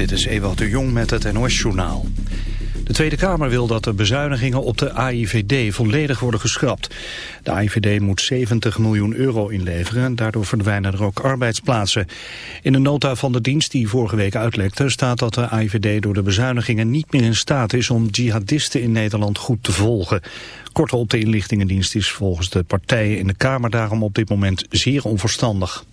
Dit is Ewald de Jong met het NOS-journaal. De Tweede Kamer wil dat de bezuinigingen op de AIVD volledig worden geschrapt. De AIVD moet 70 miljoen euro inleveren en daardoor verdwijnen er ook arbeidsplaatsen. In de nota van de dienst die vorige week uitlekte staat dat de AIVD door de bezuinigingen niet meer in staat is om jihadisten in Nederland goed te volgen. Kortom, de inlichtingendienst is volgens de partijen in de Kamer daarom op dit moment zeer onverstandig.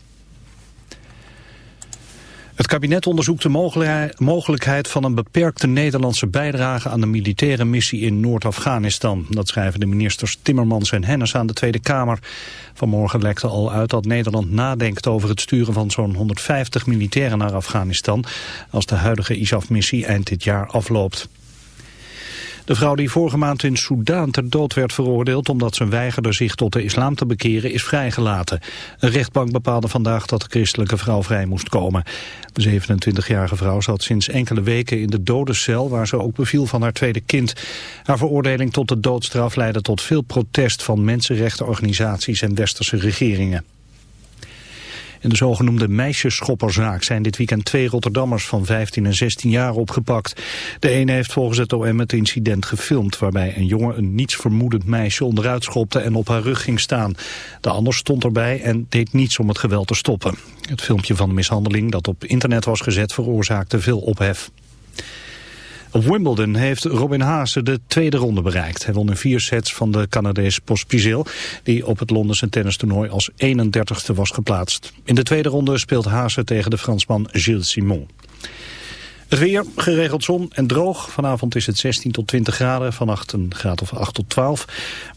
Het kabinet onderzoekt de mogelijkheid van een beperkte Nederlandse bijdrage aan de militaire missie in Noord-Afghanistan. Dat schrijven de ministers Timmermans en Hennis aan de Tweede Kamer. Vanmorgen lekte al uit dat Nederland nadenkt over het sturen van zo'n 150 militairen naar Afghanistan als de huidige ISAF-missie eind dit jaar afloopt. De vrouw die vorige maand in Soudaan ter dood werd veroordeeld omdat ze weigerde zich tot de islam te bekeren is vrijgelaten. Een rechtbank bepaalde vandaag dat de christelijke vrouw vrij moest komen. De 27-jarige vrouw zat sinds enkele weken in de dodencel waar ze ook beviel van haar tweede kind. Haar veroordeling tot de doodstraf leidde tot veel protest van mensenrechtenorganisaties en westerse regeringen. In de zogenoemde meisjeschopperzaak zijn dit weekend twee Rotterdammers van 15 en 16 jaar opgepakt. De ene heeft volgens het OM het incident gefilmd waarbij een jongen een nietsvermoedend meisje onderuit schopte en op haar rug ging staan. De ander stond erbij en deed niets om het geweld te stoppen. Het filmpje van de mishandeling dat op internet was gezet veroorzaakte veel ophef. Op Wimbledon heeft Robin Haase de tweede ronde bereikt. Hij won in vier sets van de Canadees Pospisil, die op het Londense tennistoernooi als 31ste was geplaatst. In de tweede ronde speelt Haase tegen de Fransman Gilles Simon. Het weer, geregeld zon en droog. Vanavond is het 16 tot 20 graden, vannacht een graad of 8 tot 12.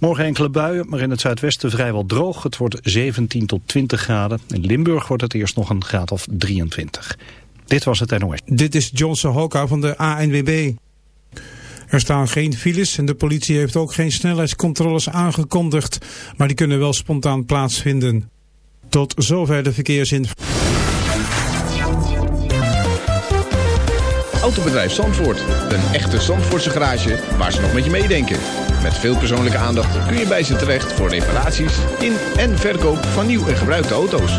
Morgen enkele buien, maar in het zuidwesten vrijwel droog. Het wordt 17 tot 20 graden. In Limburg wordt het eerst nog een graad of 23. Dit was het NOS. Dit is Johnson Hoka van de ANWB. Er staan geen files en de politie heeft ook geen snelheidscontroles aangekondigd, maar die kunnen wel spontaan plaatsvinden. Tot zover de verkeersinformatie. Autobedrijf Zandvoort. Een echte Zandvoortse garage waar ze nog met je meedenken. Met veel persoonlijke aandacht kun je bij ze terecht voor reparaties in en verkoop van nieuw en gebruikte auto's.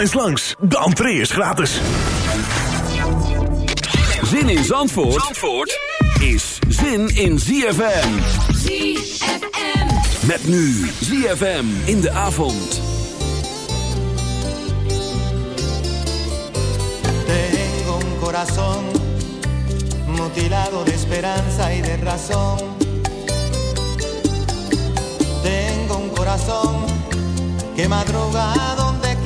Kom eens langs, de entree is gratis. Zin in Zandvoort, Zandvoort is zin in ZFM. ZFM. Met nu ZFM in de avond. Tengo un corazón mutilado de esperanza y de razón. Tengo un corazón que madruga donde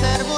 ser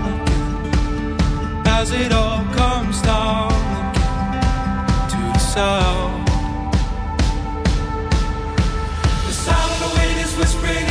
as it all comes down again to the sound. The sound of the wind is whispering.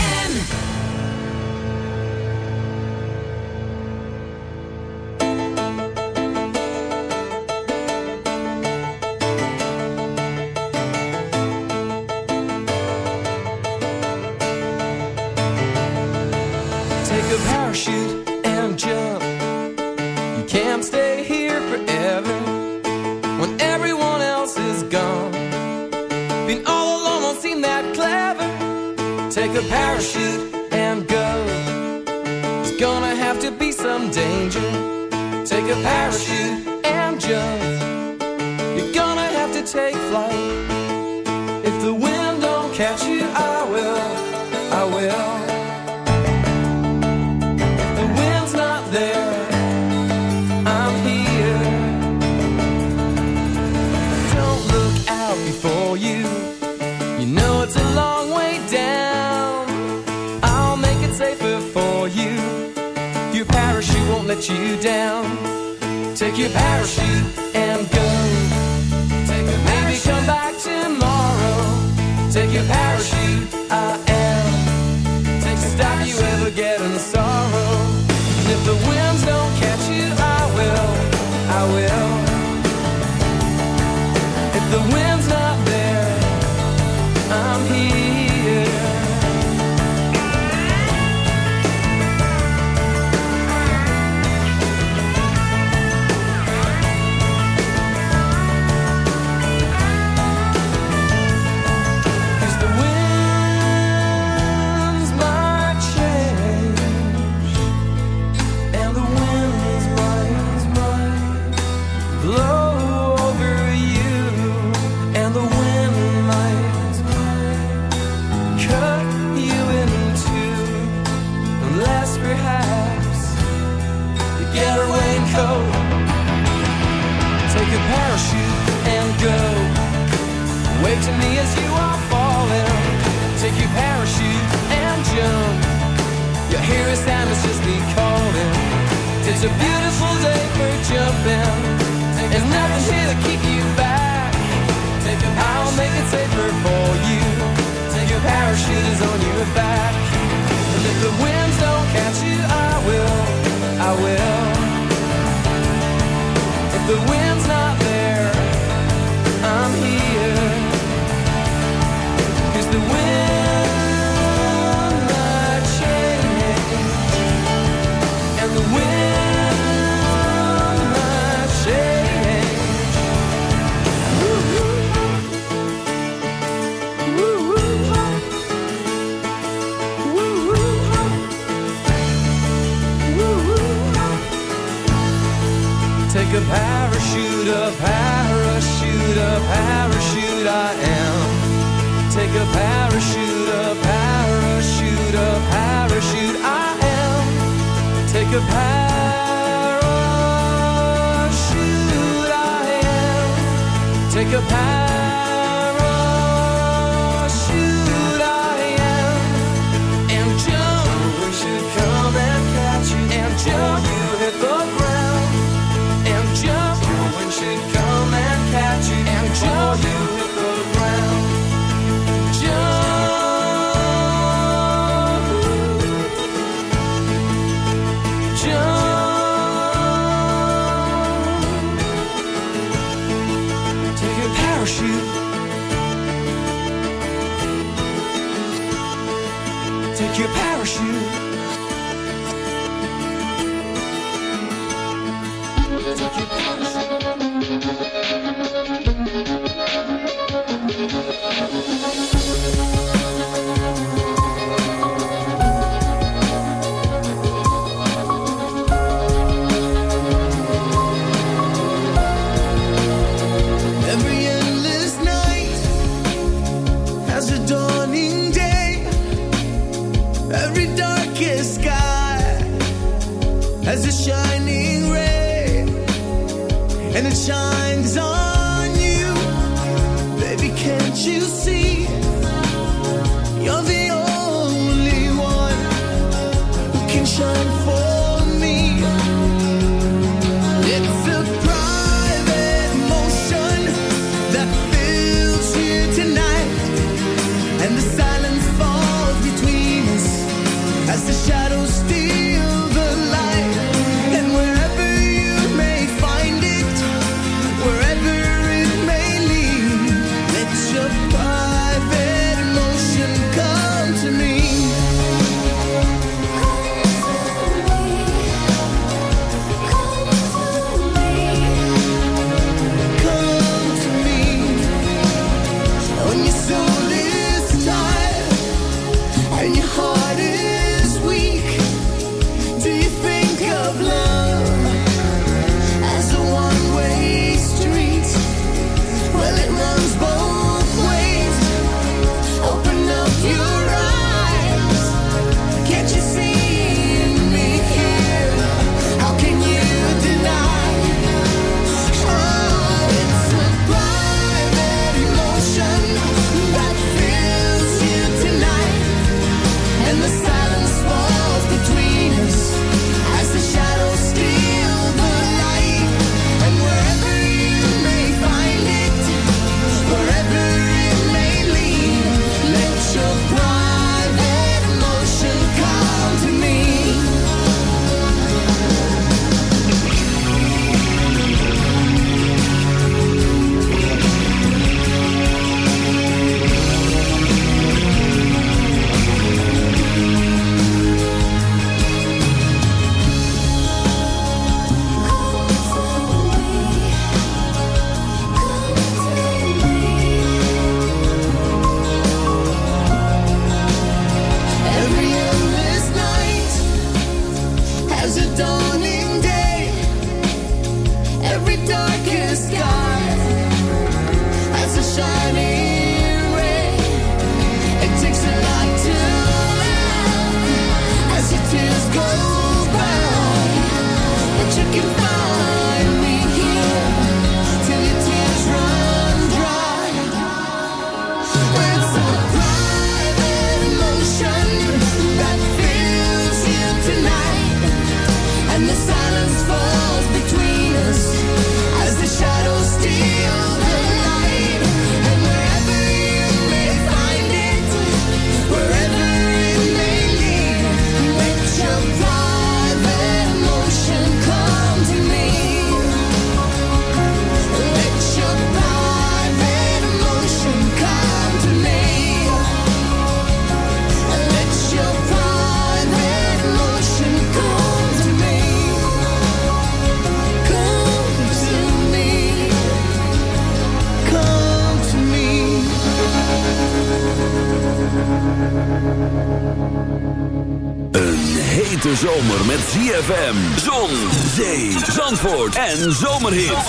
Take a parachute you see? en zomerhit.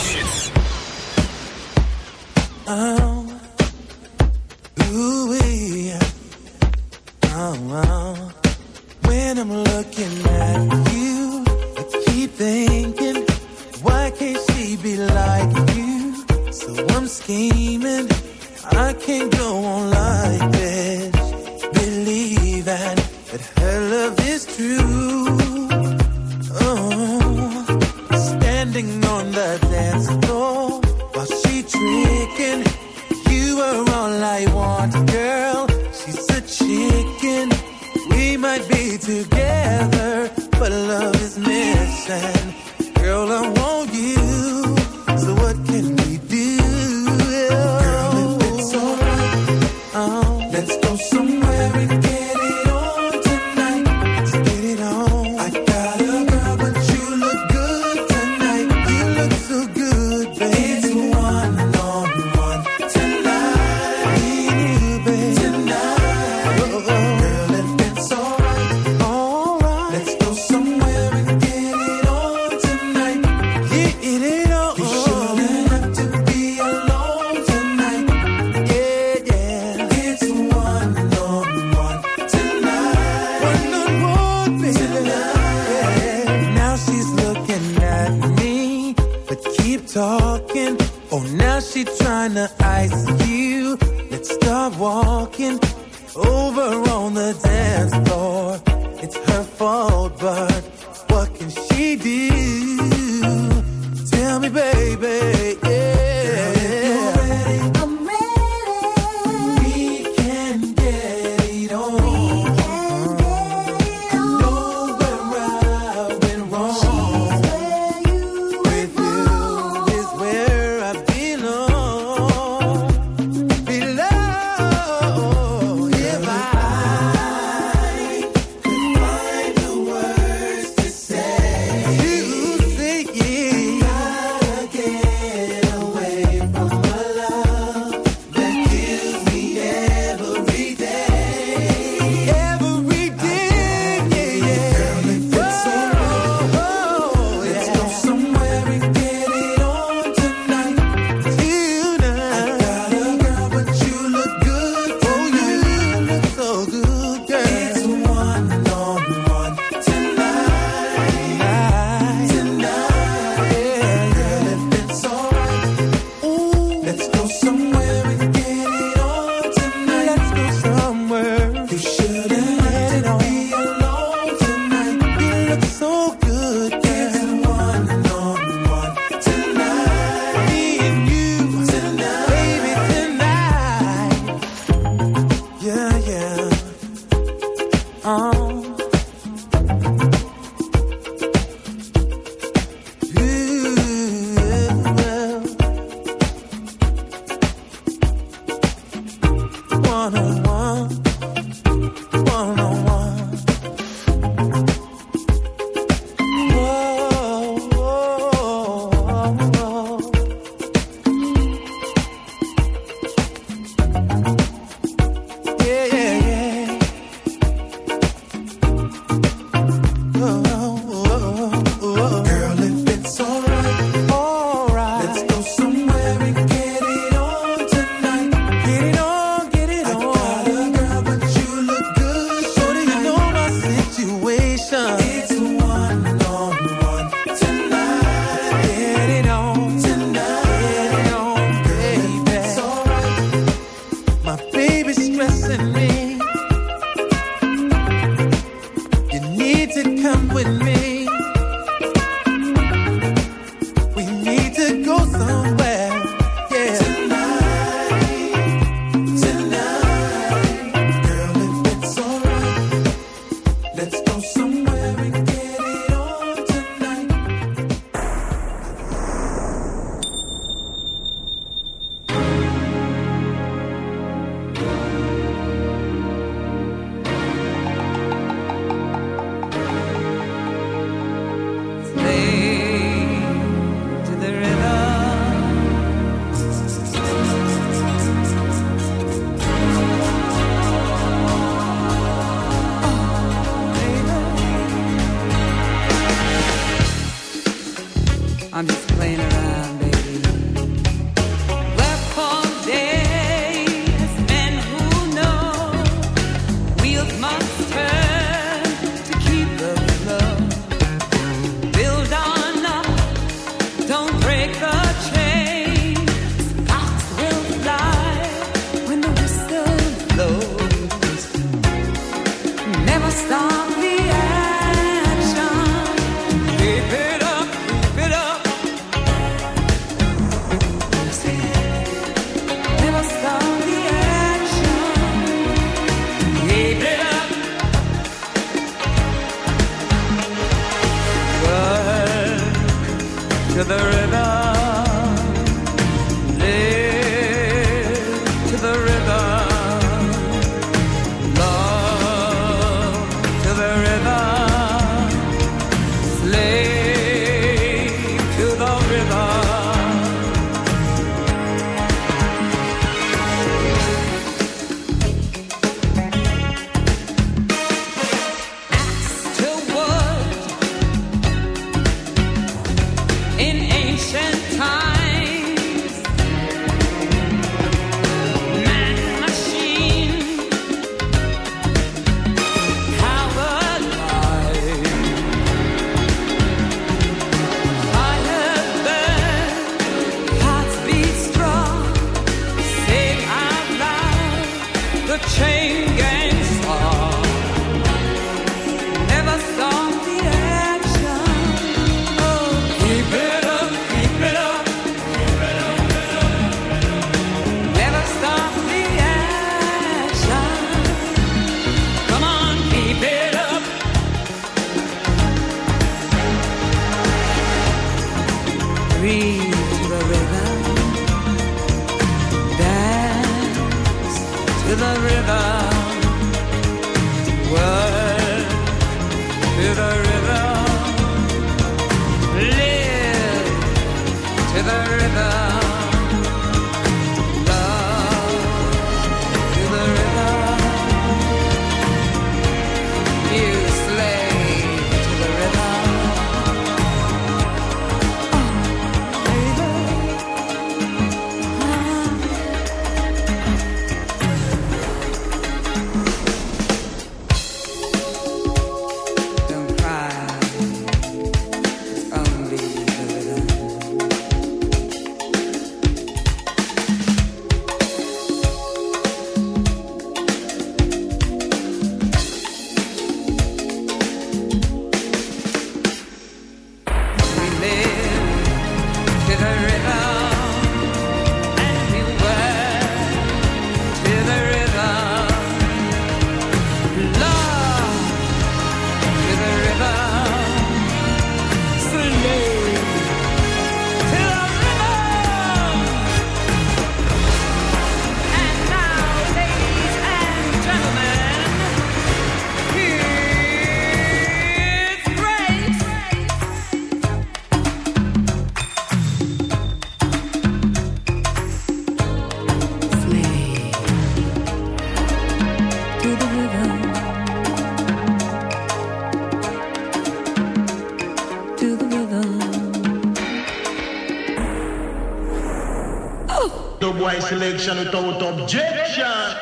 election without objection.